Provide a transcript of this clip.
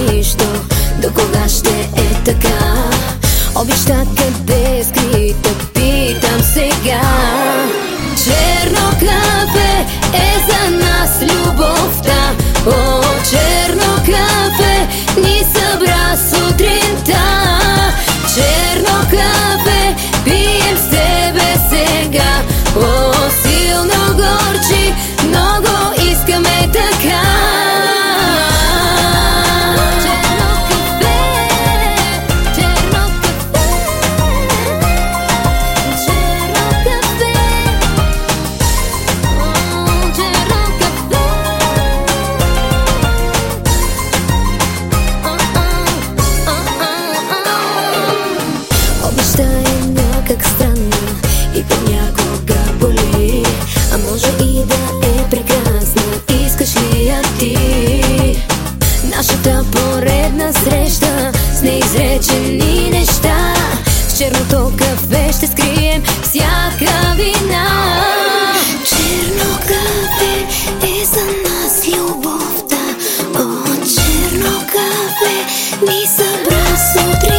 нищо До кога ще е така? Обеща къде скри Me sobrou sobre